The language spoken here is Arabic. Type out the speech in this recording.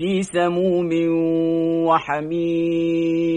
في سموم وحميم.